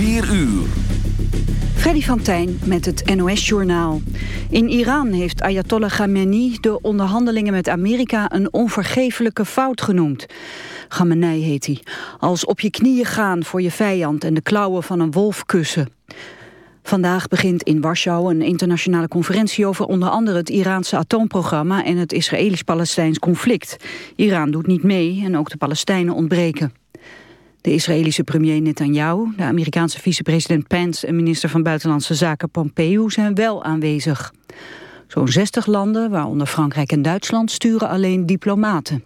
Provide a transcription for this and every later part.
4 uur. Freddy van Tijn met het NOS-journaal. In Iran heeft Ayatollah Khamenei de onderhandelingen met Amerika een onvergeeflijke fout genoemd. Khamenei heet hij. Als op je knieën gaan voor je vijand en de klauwen van een wolf kussen. Vandaag begint in Warschau een internationale conferentie over onder andere het Iraanse atoomprogramma en het Israëlisch-Palestijns conflict. Iran doet niet mee en ook de Palestijnen ontbreken. De Israëlische premier Netanyahu, de Amerikaanse vicepresident Pence... en minister van Buitenlandse Zaken Pompeo zijn wel aanwezig. Zo'n 60 landen, waaronder Frankrijk en Duitsland, sturen alleen diplomaten.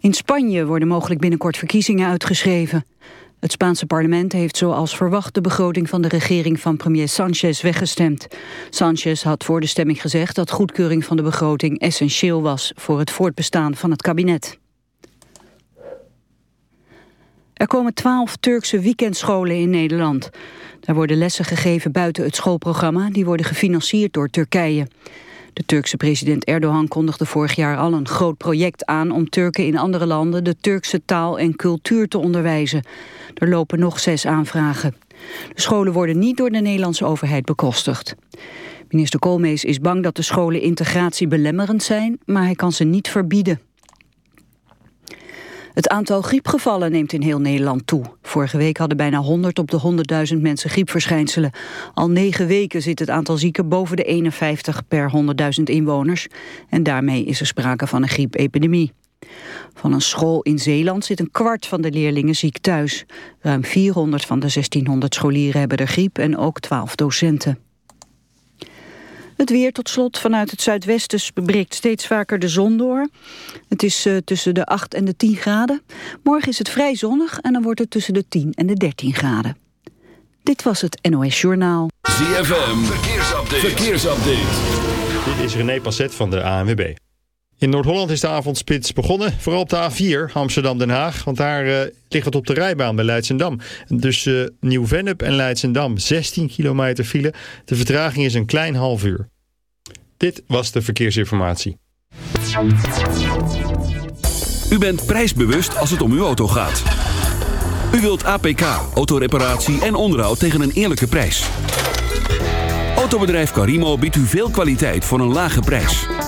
In Spanje worden mogelijk binnenkort verkiezingen uitgeschreven. Het Spaanse parlement heeft zoals verwacht de begroting van de regering van premier Sanchez weggestemd. Sanchez had voor de stemming gezegd dat goedkeuring van de begroting essentieel was voor het voortbestaan van het kabinet. Er komen twaalf Turkse weekendscholen in Nederland. Daar worden lessen gegeven buiten het schoolprogramma. Die worden gefinancierd door Turkije. De Turkse president Erdogan kondigde vorig jaar al een groot project aan... om Turken in andere landen de Turkse taal en cultuur te onderwijzen. Er lopen nog zes aanvragen. De scholen worden niet door de Nederlandse overheid bekostigd. Minister Koolmees is bang dat de scholen integratie belemmerend zijn... maar hij kan ze niet verbieden. Het aantal griepgevallen neemt in heel Nederland toe. Vorige week hadden bijna 100 op de 100.000 mensen griepverschijnselen. Al negen weken zit het aantal zieken boven de 51 per 100.000 inwoners. En daarmee is er sprake van een griepepidemie. Van een school in Zeeland zit een kwart van de leerlingen ziek thuis. Ruim 400 van de 1600 scholieren hebben de griep en ook 12 docenten. Het weer tot slot vanuit het zuidwesten breekt steeds vaker de zon door. Het is uh, tussen de 8 en de 10 graden. Morgen is het vrij zonnig en dan wordt het tussen de 10 en de 13 graden. Dit was het NOS Journaal. ZFM, verkeersupdate. verkeersupdate. Dit is René Passet van de ANWB. In Noord-Holland is de avondspits begonnen, vooral op de A4 Amsterdam-Den Haag. Want daar uh, ligt het op de rijbaan bij Leidsendam. Dus uh, Nieuw-Vennep en Leidsendam, 16 kilometer file. De vertraging is een klein half uur. Dit was de verkeersinformatie. U bent prijsbewust als het om uw auto gaat. U wilt APK, autoreparatie en onderhoud tegen een eerlijke prijs. Autobedrijf Carimo biedt u veel kwaliteit voor een lage prijs.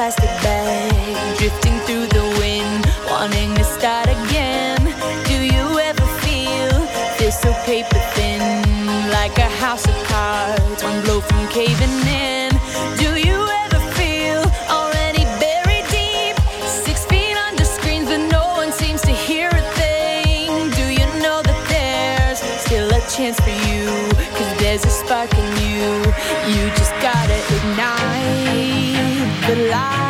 plastic bag drifting through the wind, wanting to start again? Do you ever feel feel so paper the light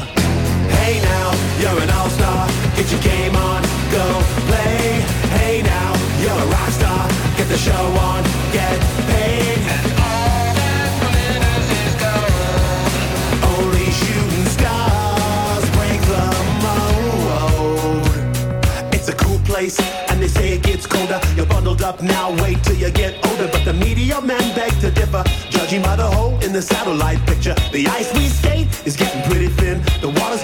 Your game on, go play. Hey now, you're a rock star. Get the show on, get paid. And all that's for is gold. Only shooting stars break the mold. It's a cool place, and they say it gets colder. You're bundled up now, wait till you get older. But the media men beg to differ, judging by the hole in the satellite picture. The ice we skate is getting pretty thin. The water's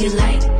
You like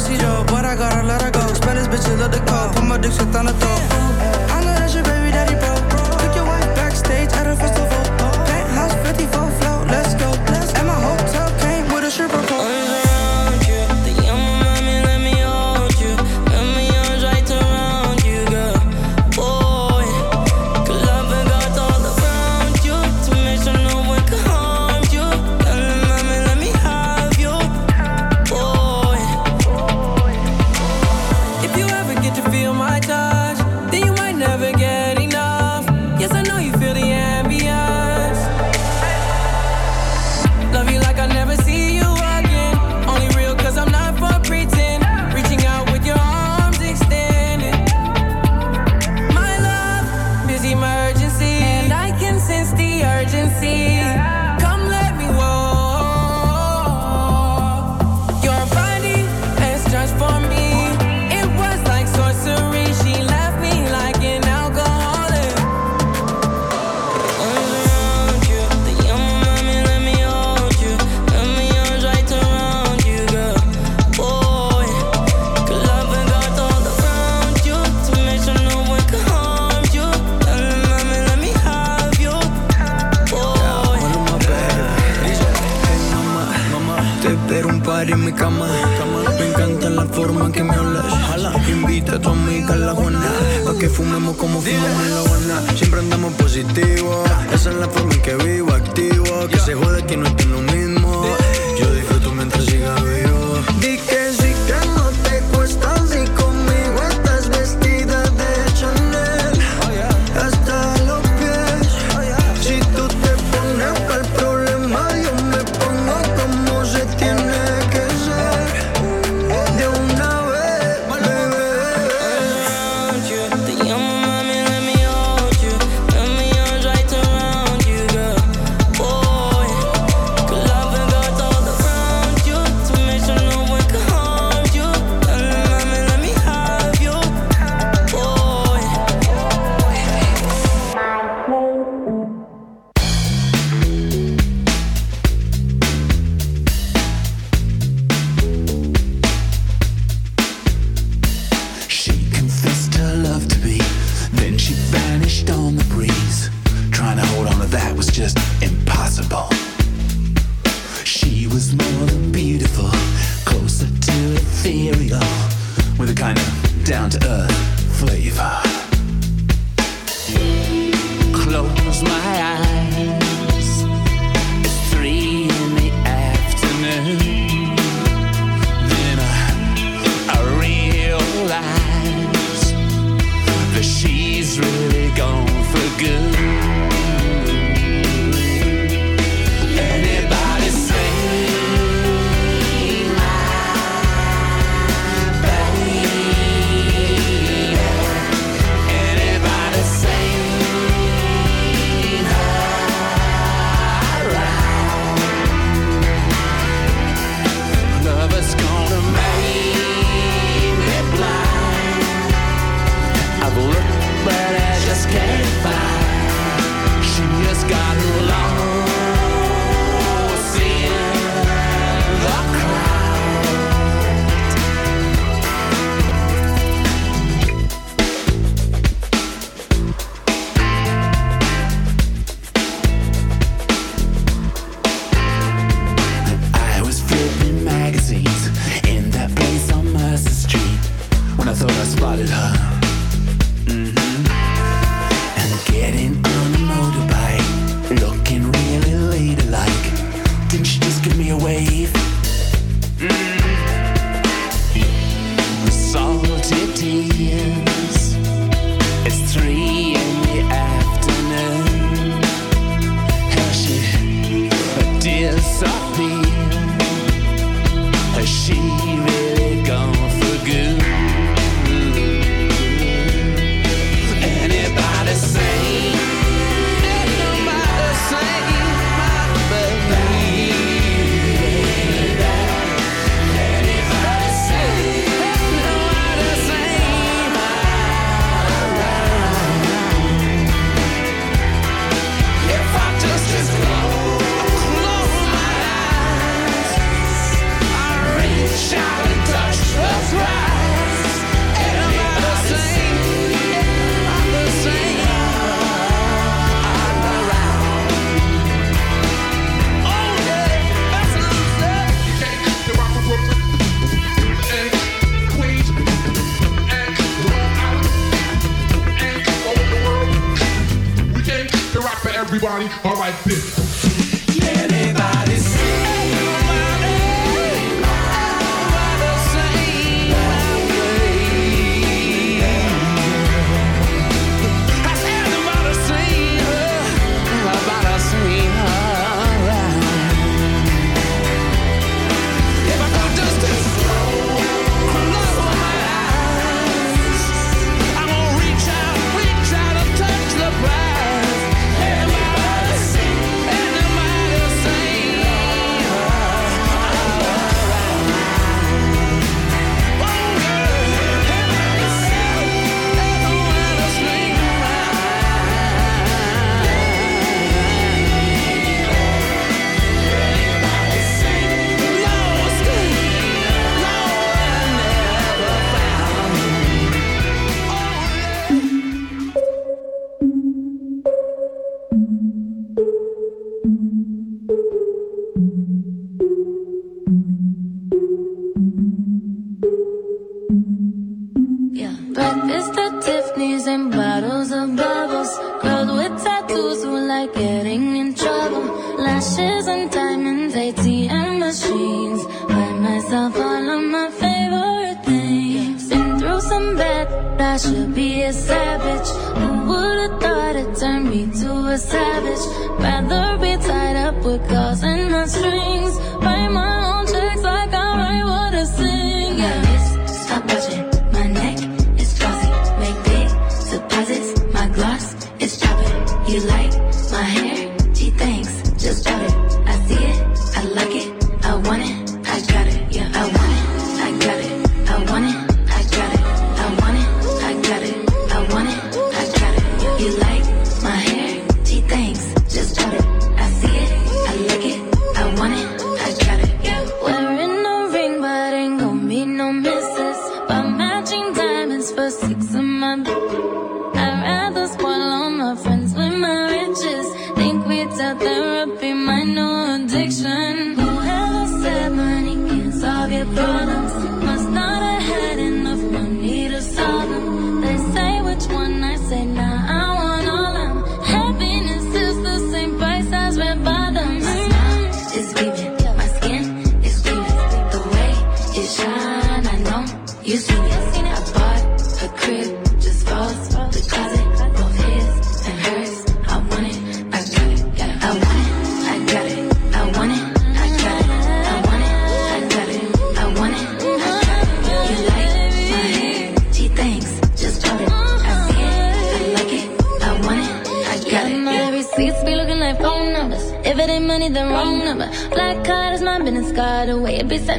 zero, but I gotta let her go. Spend this bitch a little cold. Put my dick shit on the throat.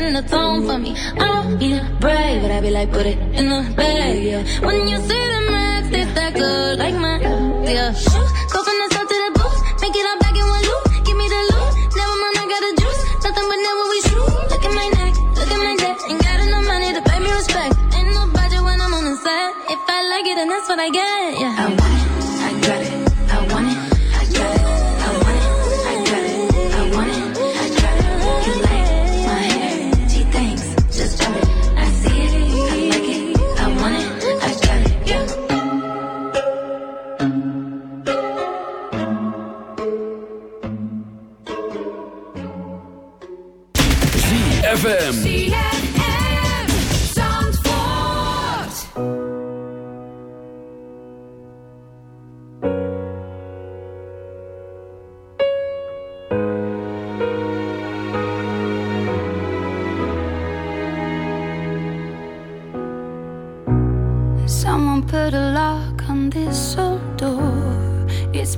heart and a thong for me. I don't even brave, but I be like, put it in the bag, yeah. When you see the max, it's that good, like my, yeah.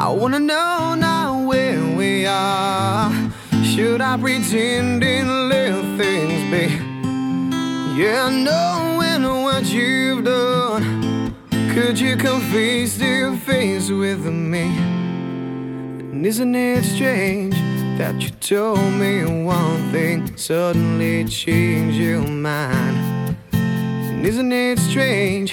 I wanna know now where we are. Should I pretend and let things be? Yeah, knowing what you've done, could you come face to face with me? And isn't it strange that you told me one thing, suddenly changed your mind? And isn't it strange